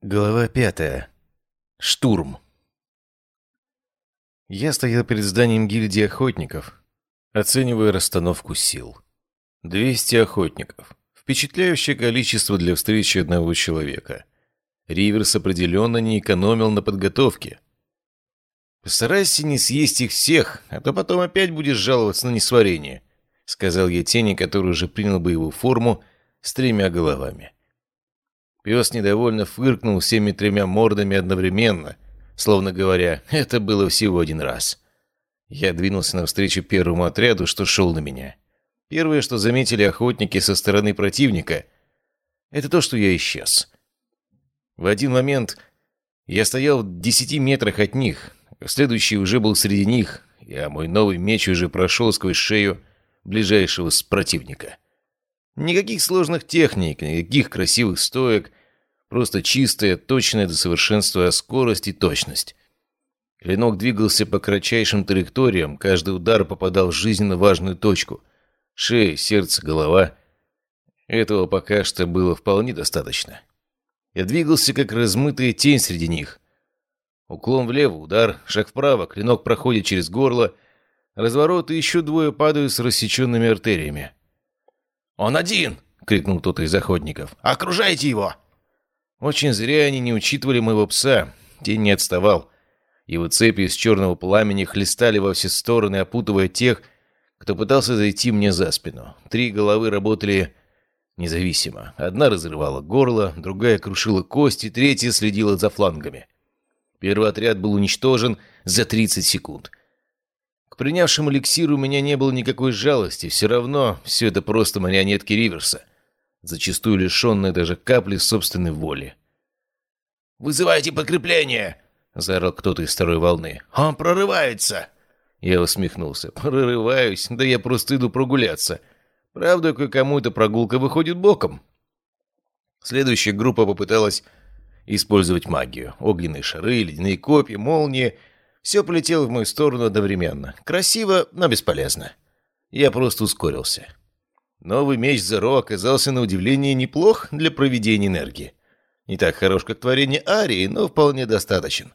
Глава пятая. Штурм. Я стоял перед зданием гильдии охотников, оценивая расстановку сил. 200 охотников. Впечатляющее количество для встречи одного человека. Риверс определенно не экономил на подготовке. «Постарайся не съесть их всех, а то потом опять будешь жаловаться на несварение», сказал я тени, который уже принял боевую форму с тремя головами. Пес недовольно фыркнул всеми тремя мордами одновременно, словно говоря, это было всего один раз. Я двинулся навстречу первому отряду, что шел на меня. Первое, что заметили охотники со стороны противника, это то, что я исчез. В один момент я стоял в десяти метрах от них, а следующий уже был среди них, а мой новый меч уже прошел сквозь шею ближайшего с противника. Никаких сложных техник, никаких красивых стоек, Просто чистая, точная до совершенства скорость и точность. Клинок двигался по кратчайшим траекториям, каждый удар попадал в жизненно важную точку. Шея, сердце, голова. Этого пока что было вполне достаточно. Я двигался, как размытая тень среди них. Уклон влево, удар, шаг вправо, клинок проходит через горло, разворот, и еще двое падают с рассеченными артериями. «Он один!» — крикнул кто-то из охотников. «Окружайте его!» Очень зря они не учитывали моего пса. Тень не отставал. Его цепи из черного пламени хлестали во все стороны, опутывая тех, кто пытался зайти мне за спину. Три головы работали независимо. Одна разрывала горло, другая крушила кости, третья следила за флангами. Первый отряд был уничтожен за 30 секунд. К принявшему эликсиру у меня не было никакой жалости, все равно все это просто марионетки Риверса зачастую лишенная даже капли собственной воли. «Вызывайте подкрепление!» — заорал кто-то из второй волны. «Он прорывается!» Я усмехнулся. «Прорываюсь? Да я просто иду прогуляться. Правда, кое-кому эта прогулка выходит боком». Следующая группа попыталась использовать магию. Огненные шары, ледяные копья, молнии. Все полетело в мою сторону одновременно. Красиво, но бесполезно. Я просто ускорился. Новый меч Зеро оказался на удивление неплох для проведения энергии. Не так хорош, как творение Арии, но вполне достаточен.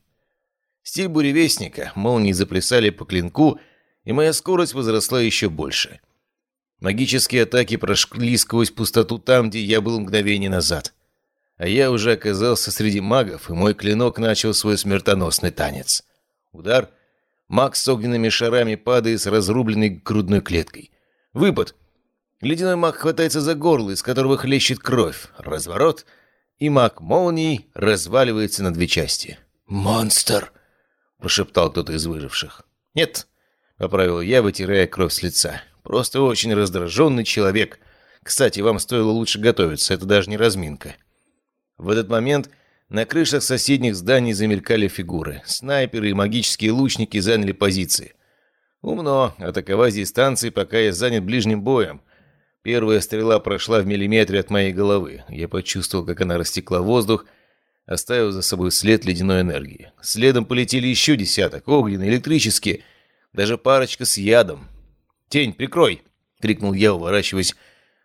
Стиль буревестника, молнии заплясали по клинку, и моя скорость возросла еще больше. Магические атаки прошли сквозь пустоту там, где я был мгновение назад. А я уже оказался среди магов, и мой клинок начал свой смертоносный танец. Удар. Маг с огненными шарами падает с разрубленной грудной клеткой. Выпад. Ледяной маг хватается за горло, из которого хлещет кровь. Разворот, и маг молний разваливается на две части. «Монстр!» — прошептал кто-то из выживших. «Нет», — поправил я, вытирая кровь с лица. «Просто очень раздраженный человек. Кстати, вам стоило лучше готовиться, это даже не разминка». В этот момент на крышах соседних зданий замелькали фигуры. Снайперы и магические лучники заняли позиции. Умно, атаковать здесь станции, пока я занят ближним боем — Первая стрела прошла в миллиметре от моей головы. Я почувствовал, как она растекла воздух, оставив за собой след ледяной энергии. Следом полетели еще десяток, огненные, электрические, даже парочка с ядом. «Тень, прикрой!» — крикнул я, уворачиваясь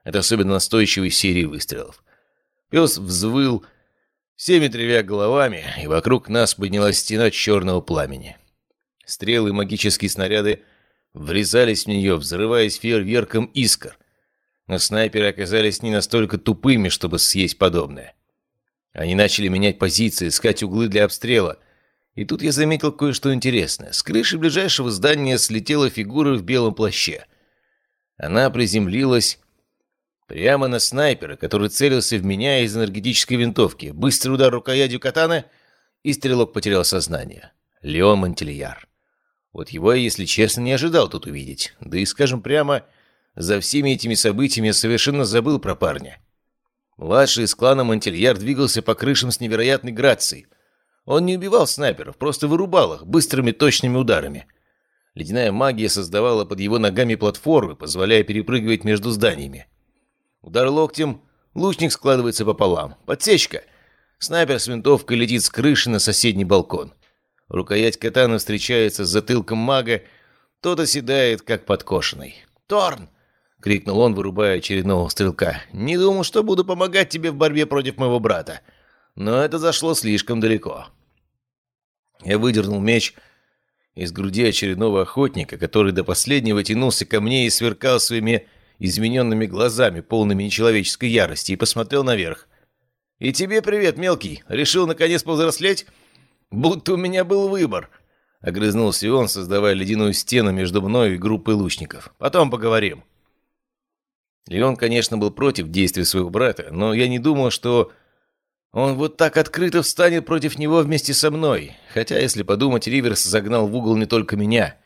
от особенно настойчивой серии выстрелов. Пес взвыл всеми тремя головами, и вокруг нас поднялась стена черного пламени. Стрелы и магические снаряды врезались в нее, взрываясь фейерверком искр — но снайперы оказались не настолько тупыми, чтобы съесть подобное. Они начали менять позиции, искать углы для обстрела. И тут я заметил кое-что интересное. С крыши ближайшего здания слетела фигура в белом плаще. Она приземлилась прямо на снайпера, который целился в меня из энергетической винтовки. Быстрый удар рукоятью катана, и стрелок потерял сознание. Леон Монтельяр. Вот его я, если честно, не ожидал тут увидеть. Да и, скажем прямо, за всеми этими событиями я совершенно забыл про парня. Младший из клана Монтельяр двигался по крышам с невероятной грацией. Он не убивал снайперов, просто вырубал их быстрыми точными ударами. Ледяная магия создавала под его ногами платформы, позволяя перепрыгивать между зданиями. Удар локтем, лучник складывается пополам. Подсечка. Снайпер с винтовкой летит с крыши на соседний балкон. Рукоять катана встречается с затылком мага, тот оседает, как подкошенный. «Торн!» — крикнул он, вырубая очередного стрелка. «Не думал, что буду помогать тебе в борьбе против моего брата. Но это зашло слишком далеко. Я выдернул меч из груди очередного охотника, который до последнего тянулся ко мне и сверкал своими измененными глазами, полными нечеловеческой ярости, и посмотрел наверх. «И тебе привет, мелкий! Решил наконец повзрослеть? Будто у меня был выбор!» Огрызнулся он, создавая ледяную стену между мной и группой лучников. «Потом поговорим». Леон, конечно, был против действий своего брата, но я не думал, что он вот так открыто встанет против него вместе со мной. Хотя, если подумать, Риверс загнал в угол не только меня.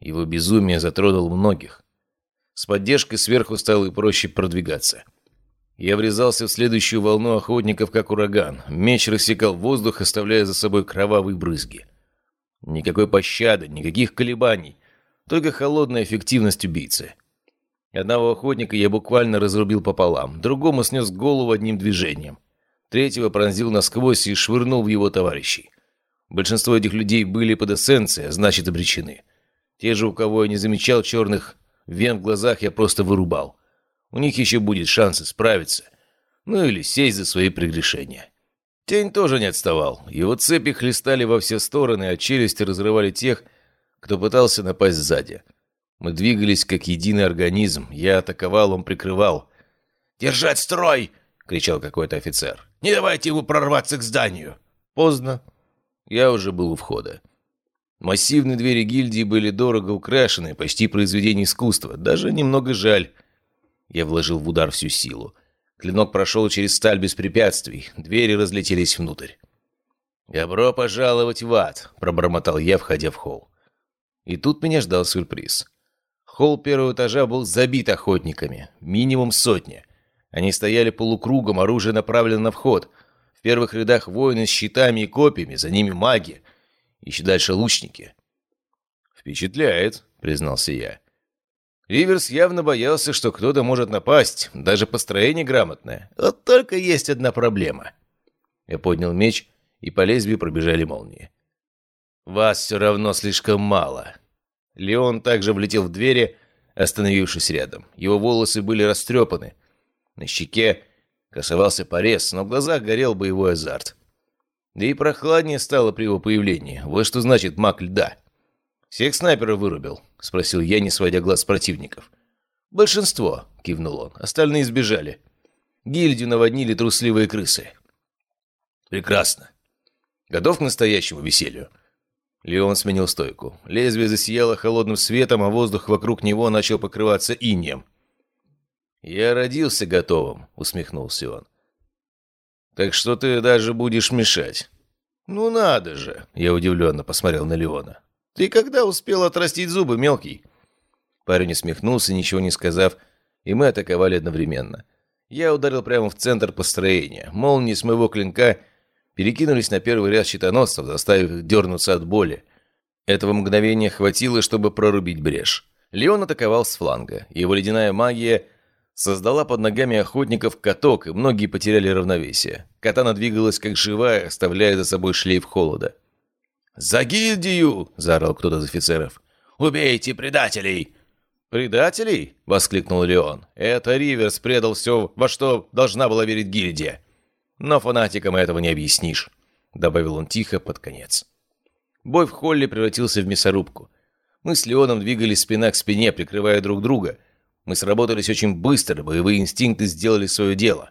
Его безумие затронул многих. С поддержкой сверху стало и проще продвигаться. Я врезался в следующую волну охотников, как ураган. Меч рассекал воздух, оставляя за собой кровавые брызги. Никакой пощады, никаких колебаний. Только холодная эффективность убийцы. Одного охотника я буквально разрубил пополам, другому снес голову одним движением. Третьего пронзил насквозь и швырнул в его товарищей. Большинство этих людей были под эссенцией, а значит обречены. Те же, у кого я не замечал черных вен в глазах, я просто вырубал. У них еще будет шанс справиться. Ну или сесть за свои прегрешения. Тень тоже не отставал. Его цепи хлестали во все стороны, а челюсти разрывали тех, кто пытался напасть сзади. Мы двигались как единый организм. Я атаковал, он прикрывал. «Держать строй!» — кричал какой-то офицер. «Не давайте ему прорваться к зданию!» Поздно. Я уже был у входа. Массивные двери гильдии были дорого украшены, почти произведение искусства. Даже немного жаль. Я вложил в удар всю силу. Клинок прошел через сталь без препятствий. Двери разлетелись внутрь. «Добро пожаловать в ад!» — пробормотал я, входя в холл. И тут меня ждал сюрприз. Холл первого этажа был забит охотниками. Минимум сотня. Они стояли полукругом, оружие направлено на вход. В первых рядах воины с щитами и копьями, за ними маги. Еще дальше лучники. «Впечатляет», — признался я. Риверс явно боялся, что кто-то может напасть, даже построение грамотное. Вот только есть одна проблема. Я поднял меч, и по лезвию пробежали молнии. «Вас все равно слишком мало», Леон также влетел в двери, остановившись рядом. Его волосы были растрепаны. На щеке красовался порез, но в глазах горел боевой азарт. Да и прохладнее стало при его появлении. Вот что значит маг льда. «Всех снайперов вырубил?» — спросил я, не сводя глаз противников. «Большинство», — кивнул он. «Остальные сбежали. Гильдию наводнили трусливые крысы». «Прекрасно. Готов к настоящему веселью?» Леон сменил стойку. Лезвие засияло холодным светом, а воздух вокруг него начал покрываться инеем. «Я родился готовым», — усмехнулся он. «Так что ты даже будешь мешать?» «Ну надо же!» — я удивленно посмотрел на Леона. «Ты когда успел отрастить зубы, мелкий?» Парень усмехнулся, ничего не сказав, и мы атаковали одновременно. Я ударил прямо в центр построения. Молнии с моего клинка — перекинулись на первый ряд щитоносцев, заставив их дернуться от боли. Этого мгновения хватило, чтобы прорубить брешь. Леон атаковал с фланга. Его ледяная магия создала под ногами охотников каток, и многие потеряли равновесие. Катана двигалась как живая, оставляя за собой шлейф холода. «За гильдию!» – заорал кто-то из офицеров. «Убейте предателей!» «Предателей?» – воскликнул Леон. «Это Риверс предал все, во что должна была верить гильдия. Но фанатикам этого не объяснишь», — добавил он тихо под конец. Бой в холле превратился в мясорубку. Мы с Леоном двигались спина к спине, прикрывая друг друга. Мы сработались очень быстро, боевые инстинкты сделали свое дело.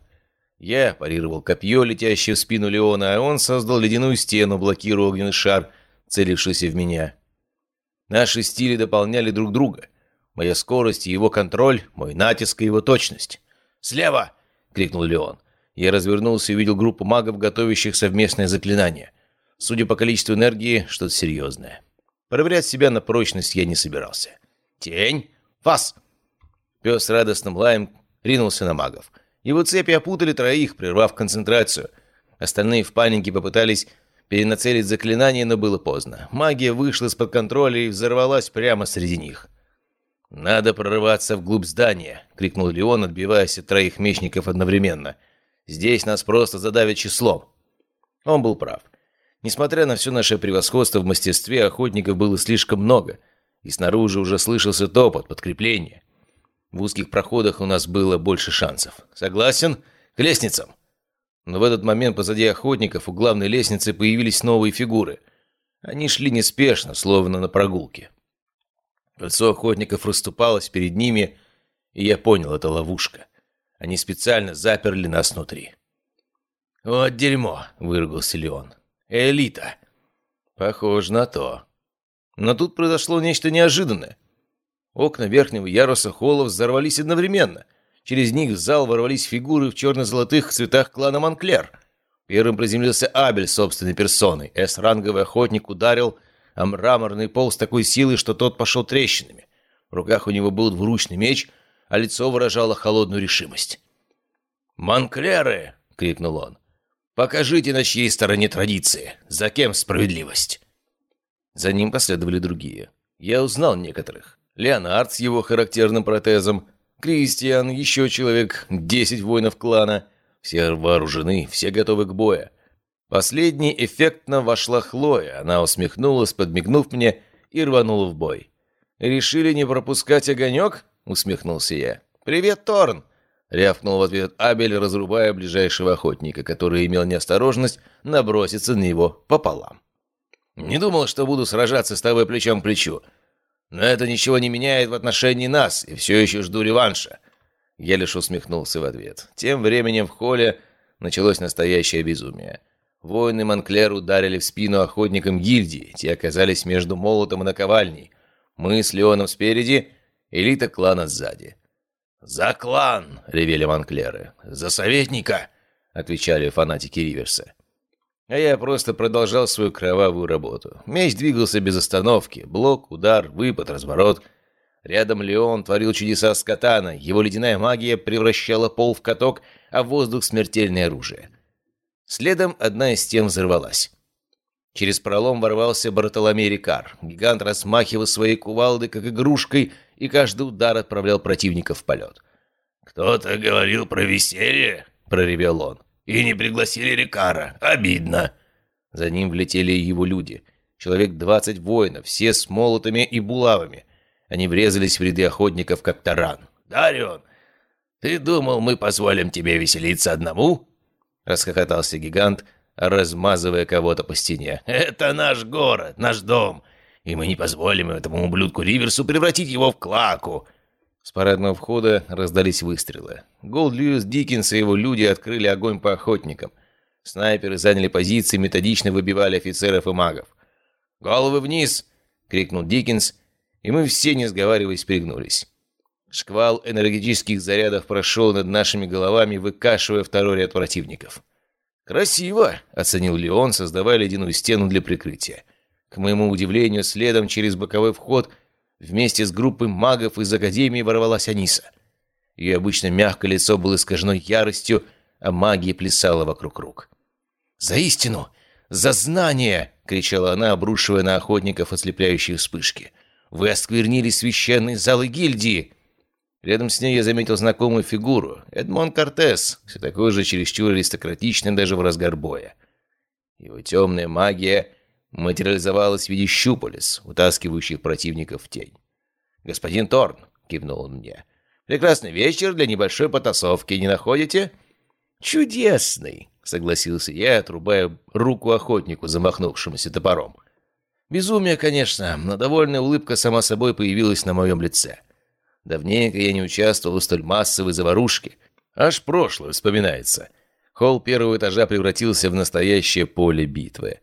Я парировал копье, летящее в спину Леона, а он создал ледяную стену, блокируя огненный шар, целившийся в меня. Наши стили дополняли друг друга. Моя скорость и его контроль, мой натиск и его точность. «Слева!» — крикнул Леон. Я развернулся и увидел группу магов, готовящих совместное заклинание. Судя по количеству энергии, что-то серьезное. Проверять себя на прочность я не собирался. «Тень! Фас!» Пес радостным лаем ринулся на магов. Его цепи опутали троих, прервав концентрацию. Остальные в панике попытались перенацелить заклинание, но было поздно. Магия вышла из-под контроля и взорвалась прямо среди них. «Надо прорываться вглубь здания!» — крикнул Леон, отбиваясь от троих мечников одновременно — Здесь нас просто задавят числом». Он был прав. Несмотря на все наше превосходство в мастерстве, охотников было слишком много, и снаружи уже слышался топот, подкрепление. В узких проходах у нас было больше шансов. «Согласен? К лестницам!» Но в этот момент позади охотников у главной лестницы появились новые фигуры. Они шли неспешно, словно на прогулке. Кольцо охотников расступалось перед ними, и я понял, это ловушка. Они специально заперли нас внутри. «Вот дерьмо!» — выругался Леон. «Элита!» «Похоже на то». Но тут произошло нечто неожиданное. Окна верхнего яруса холла взорвались одновременно. Через них в зал ворвались фигуры в черно-золотых цветах клана Монклер. Первым приземлился Абель собственной персоной. С-ранговый охотник ударил а мраморный пол с такой силой, что тот пошел трещинами. В руках у него был двуручный меч, а лицо выражало холодную решимость. «Монклеры!» — крикнул он. «Покажите, на чьей стороне традиции, за кем справедливость!» За ним последовали другие. Я узнал некоторых. Леонард с его характерным протезом, Кристиан, еще человек, десять воинов клана. Все вооружены, все готовы к бою. Последней эффектно вошла Хлоя. Она усмехнулась, подмигнув мне, и рванула в бой. «Решили не пропускать огонек?» — усмехнулся я. «Привет, Торн!» — рявкнул в ответ Абель, разрубая ближайшего охотника, который имел неосторожность наброситься на него пополам. «Не думал, что буду сражаться с тобой плечом к плечу. Но это ничего не меняет в отношении нас, и все еще жду реванша». Я лишь усмехнулся в ответ. Тем временем в холле началось настоящее безумие. Воины Монклер ударили в спину охотникам гильдии, те оказались между молотом и наковальней. Мы с Леоном спереди, элита клана сзади. «За клан!» — ревели Монклеры. «За советника!» — отвечали фанатики Риверса. А я просто продолжал свою кровавую работу. Меч двигался без остановки. Блок, удар, выпад, разворот. Рядом Леон творил чудеса с катана. Его ледяная магия превращала пол в каток, а воздух — смертельное оружие. Следом одна из стен взорвалась. Через пролом ворвался Бартоломей Рикар. Гигант расмахивал своей кувалдой, как игрушкой, и каждый удар отправлял противника в полет. «Кто-то говорил про веселье?» — проревел он. И не пригласили Рикара. Обидно. За ним влетели его люди. Человек двадцать воинов, все с молотами и булавами. Они врезались в ряды охотников, как таран. «Дарион, ты думал, мы позволим тебе веселиться одному?» Расхохотался гигант, размазывая кого-то по стене. «Это наш город, наш дом, и мы не позволим этому ублюдку Риверсу превратить его в клаку. С парадного входа раздались выстрелы. Голд Льюис Диккенс и его люди открыли огонь по охотникам. Снайперы заняли позиции, методично выбивали офицеров и магов. «Головы вниз!» — крикнул Диккенс, и мы все, не сговариваясь, перегнулись. Шквал энергетических зарядов прошел над нашими головами, выкашивая второй ряд противников. «Красиво!» — оценил Леон, создавая ледяную стену для прикрытия. К моему удивлению, следом через боковой вход — Вместе с группой магов из Академии ворвалась Аниса. Ее обычно мягкое лицо было искажено яростью, а магия плясала вокруг рук. «За истину! За знание!» — кричала она, обрушивая на охотников ослепляющие вспышки. «Вы осквернили священные залы гильдии!» Рядом с ней я заметил знакомую фигуру. Эдмон Кортес, все такой же чересчур аристократичный даже в разгар боя. Его темная магия материализовалась в виде щупалец, утаскивающих противников в тень. «Господин Торн», — кивнул он мне, — «прекрасный вечер для небольшой потасовки, не находите?» «Чудесный», — согласился я, отрубая руку охотнику, замахнувшемуся топором. Безумие, конечно, но довольная улыбка сама собой появилась на моем лице. Давненько я не участвовал в столь массовой заварушке. Аж прошлое вспоминается. Холл первого этажа превратился в настоящее поле битвы.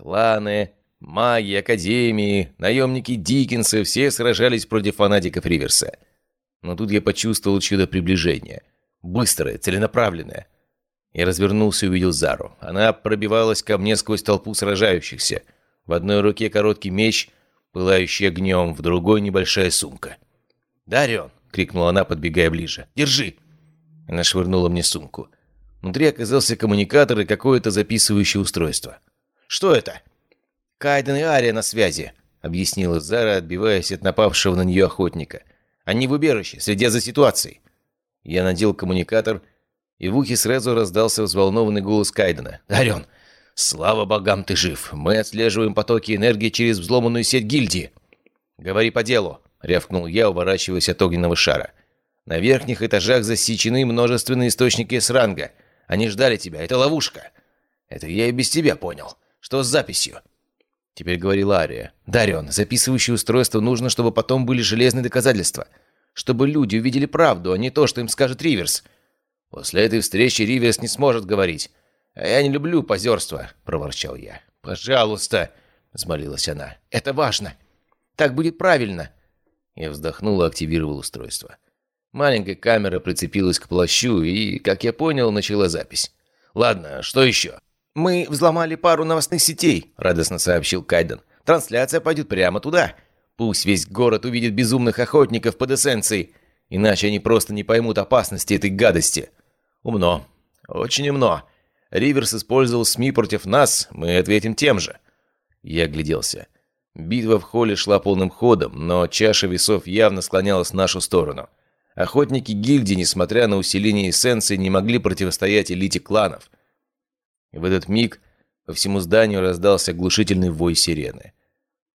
Кланы, маги, академии, наемники Диккенса все сражались против фанатиков Риверса. Но тут я почувствовал чудо приближения. Быстрое, целенаправленное. Я развернулся и увидел Зару. Она пробивалась ко мне сквозь толпу сражающихся. В одной руке короткий меч, пылающий огнем, в другой небольшая сумка. «Дарион!» — крикнула она, подбегая ближе. «Держи!» Она швырнула мне сумку. Внутри оказался коммуникатор и какое-то записывающее устройство. Что это?» «Кайден и Ария на связи», — объяснила Зара, отбиваясь от напавшего на нее охотника. «Они в убежище, следя за ситуацией». Я надел коммуникатор, и в ухе сразу раздался взволнованный голос Кайдена. «Арен, слава богам, ты жив! Мы отслеживаем потоки энергии через взломанную сеть гильдии!» «Говори по делу», — рявкнул я, уворачиваясь от огненного шара. «На верхних этажах засечены множественные источники с ранга. Они ждали тебя. Это ловушка. Это я и без тебя понял. Что с записью?» Теперь говорила Ария. «Дарион, записывающее устройство нужно, чтобы потом были железные доказательства. Чтобы люди увидели правду, а не то, что им скажет Риверс. После этой встречи Риверс не сможет говорить. А я не люблю позерство», — проворчал я. «Пожалуйста», — взмолилась она. «Это важно. Так будет правильно». Я вздохнул и активировал устройство. Маленькая камера прицепилась к плащу и, как я понял, начала запись. «Ладно, что еще?» «Мы взломали пару новостных сетей», — радостно сообщил Кайден. «Трансляция пойдет прямо туда. Пусть весь город увидит безумных охотников под эссенцией, иначе они просто не поймут опасности этой гадости». «Умно. Очень умно. Риверс использовал СМИ против нас, мы ответим тем же». Я огляделся. Битва в холле шла полным ходом, но чаша весов явно склонялась в нашу сторону. Охотники гильдии, несмотря на усиление эссенции, не могли противостоять элите кланов. В этот миг по всему зданию раздался глушительный вой сирены.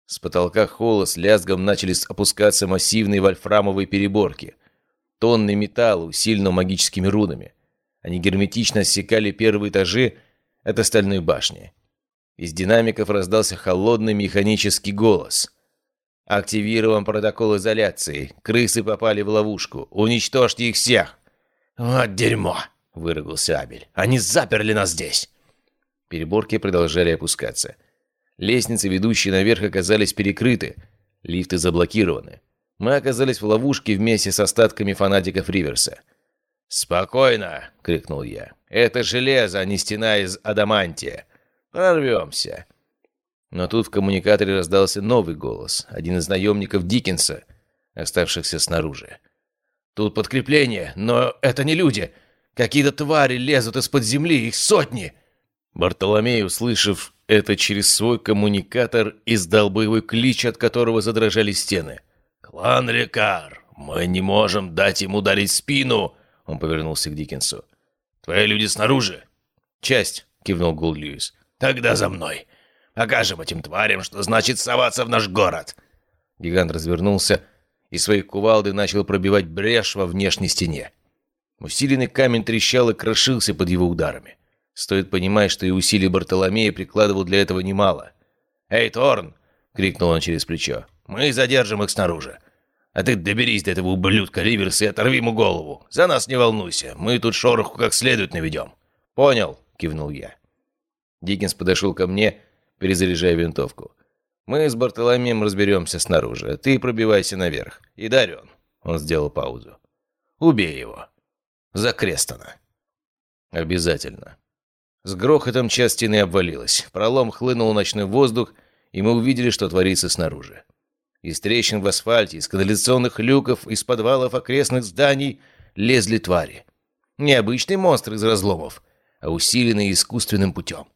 С потолка холла с лязгом начали опускаться массивные вольфрамовые переборки. Тонны металла, усиленного магическими рунами. Они герметично отсекали первые этажи от остальной башни. Из динамиков раздался холодный механический голос. «Активирован протокол изоляции. Крысы попали в ловушку. Уничтожьте их всех!» «Вот дерьмо!» — выругался Абель. «Они заперли нас здесь!» Переборки продолжали опускаться. Лестницы, ведущие наверх, оказались перекрыты. Лифты заблокированы. Мы оказались в ловушке вместе с остатками фанатиков Риверса. «Спокойно!» — крикнул я. «Это железо, а не стена из адамантия. Прорвемся!» Но тут в коммуникаторе раздался новый голос. Один из наемников Диккенса, оставшихся снаружи. «Тут подкрепление, но это не люди. Какие-то твари лезут из-под земли, их сотни!» Бартоломей, услышав это через свой коммуникатор, издал боевой клич, от которого задрожали стены. «Клан Рекар, мы не можем дать им ударить спину!» Он повернулся к Диккенсу. «Твои люди снаружи?» «Часть», — кивнул Гул Льюис. «Тогда за мной. Покажем этим тварям, что значит соваться в наш город!» Гигант развернулся и своей кувалдой начал пробивать брешь во внешней стене. Усиленный камень трещал и крошился под его ударами. Стоит понимать, что и усилий Бартоломея прикладывал для этого немало. «Эй, Торн!» — крикнул он через плечо. «Мы задержим их снаружи. А ты доберись до этого ублюдка Риверса и оторви ему голову. За нас не волнуйся, мы тут шороху как следует наведем». «Понял», — кивнул я. Диккенс подошел ко мне, перезаряжая винтовку. «Мы с Бартоломеем разберемся снаружи, а ты пробивайся наверх. И Дарен», — он сделал паузу. «Убей его. За Крестона». «Обязательно». С грохотом часть стены обвалилась. Пролом хлынул ночной воздух, и мы увидели, что творится снаружи. Из трещин в асфальте, из канализационных люков, из подвалов окрестных зданий лезли твари. Не обычные монстры из разломов, а усиленные искусственным путем.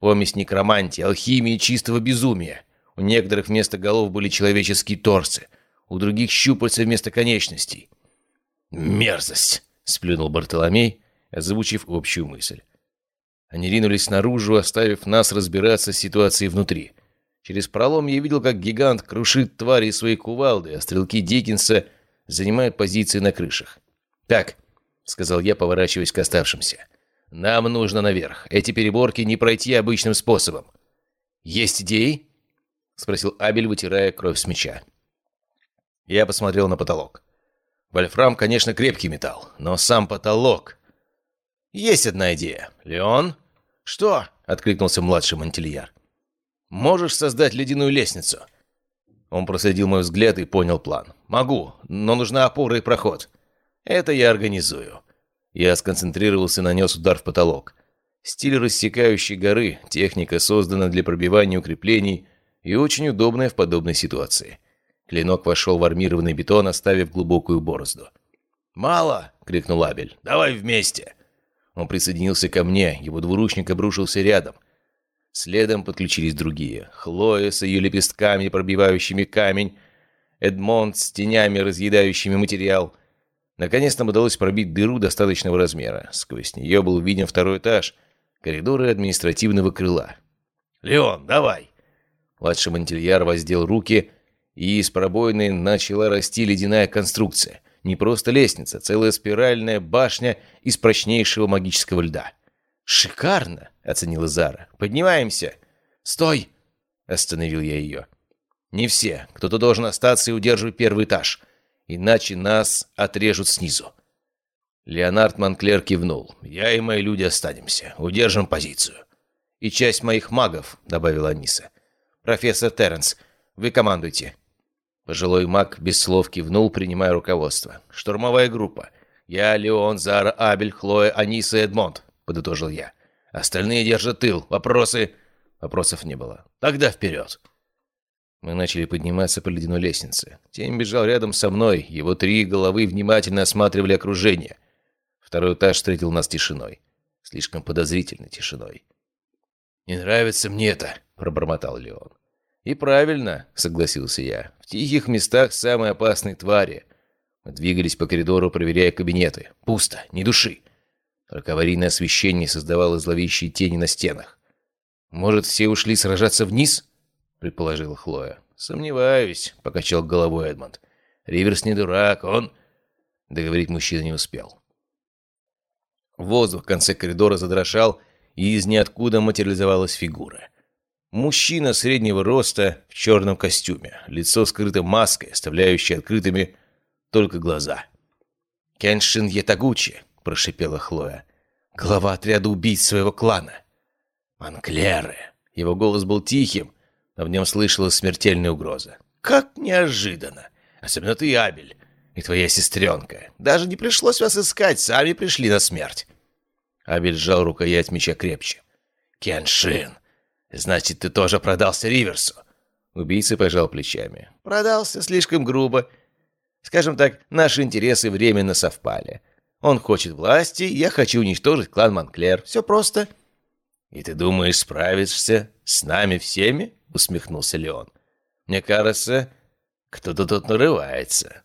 Помесь некромантии, алхимии чистого безумия. У некоторых вместо голов были человеческие торсы, у других щупальца вместо конечностей. «Мерзость!» — сплюнул Бартоломей, озвучив общую мысль. Они ринулись наружу, оставив нас разбираться с ситуацией внутри. Через пролом я видел, как гигант крушит твари своей кувалды, а стрелки Диккенса занимают позиции на крышах. «Так», — сказал я, поворачиваясь к оставшимся, — «нам нужно наверх. Эти переборки не пройти обычным способом». «Есть идеи?» — спросил Абель, вытирая кровь с меча. Я посмотрел на потолок. Вольфрам, конечно, крепкий металл, но сам потолок... «Есть одна идея. Леон?» «Что?» — откликнулся младший мантильяр. «Можешь создать ледяную лестницу?» Он проследил мой взгляд и понял план. «Могу, но нужна опора и проход. Это я организую». Я сконцентрировался и нанес удар в потолок. Стиль рассекающей горы, техника создана для пробивания укреплений и очень удобная в подобной ситуации. Клинок вошел в армированный бетон, оставив глубокую борозду. «Мало!» — крикнул Абель. «Давай вместе!» Он присоединился ко мне, его двуручник обрушился рядом. Следом подключились другие. Хлоя с ее лепестками, пробивающими камень, Эдмонд с тенями, разъедающими материал. Наконец нам удалось пробить дыру достаточного размера. Сквозь нее был виден второй этаж, коридоры административного крыла. «Леон, давай!» Младший мантильяр воздел руки, и из пробоины начала расти ледяная конструкция. Не просто лестница, целая спиральная башня из прочнейшего магического льда. «Шикарно!» — оценила Зара. «Поднимаемся!» «Стой!» — остановил я ее. «Не все. Кто-то должен остаться и удерживать первый этаж. Иначе нас отрежут снизу». Леонард Монклер кивнул. «Я и мои люди останемся. Удержим позицию». «И часть моих магов», — добавила Аниса. «Профессор Терренс, вы командуйте». Пожилой маг без слов кивнул, принимая руководство. «Штурмовая группа. Я, Леон, Зара, Абель, Хлоя, Аниса и Эдмонд», — подытожил я. «Остальные держат тыл. Вопросы?» Вопросов не было. «Тогда вперед!» Мы начали подниматься по ледяной лестнице. Тень бежал рядом со мной. Его три головы внимательно осматривали окружение. Второй этаж встретил нас тишиной. Слишком подозрительной тишиной. «Не нравится мне это», — пробормотал Леон. «И правильно», — согласился я. «В тихих местах самые опасные твари». Мы двигались по коридору, проверяя кабинеты. Пусто, ни души. Только аварийное освещение создавало зловещие тени на стенах. «Может, все ушли сражаться вниз?» — предположила Хлоя. «Сомневаюсь», — покачал головой Эдмонд. «Риверс не дурак, он...» Договорить мужчина не успел. Воздух в конце коридора задрожал, и из ниоткуда материализовалась фигура. Мужчина среднего роста в черном костюме, лицо скрыто маской, оставляющей открытыми только глаза. «Кеншин Ятагучи», — прошипела Хлоя, — «глава отряда убийц своего клана». «Монклеры». Его голос был тихим, но в нем слышалась смертельная угроза. «Как неожиданно! Особенно ты, Абель и твоя сестренка. Даже не пришлось вас искать, сами пришли на смерть». Абель сжал рукоять меча крепче. «Кеншин, значит, ты тоже продался Риверсу?» Убийца пожал плечами. «Продался слишком грубо. Скажем так, наши интересы временно совпали. Он хочет власти, я хочу уничтожить клан Монклер. Все просто». «И ты думаешь, справишься с нами всеми?» усмехнулся Леон. «Мне кажется, кто-то тут нарывается».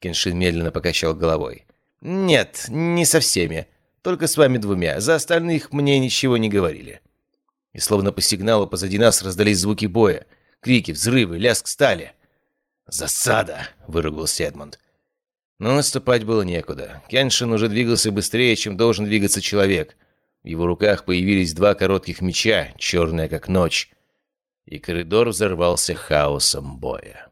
Кеншин медленно покачал головой. «Нет, не со всеми. Только с вами двумя. За остальных мне ничего не говорили». И словно по сигналу позади нас раздались звуки боя. Крики, взрывы, лязг стали. «Засада!» — выругался Эдмонд. Но наступать было некуда. Кеншин уже двигался быстрее, чем должен двигаться человек. В его руках появились два коротких меча, черные как ночь. И коридор взорвался хаосом боя.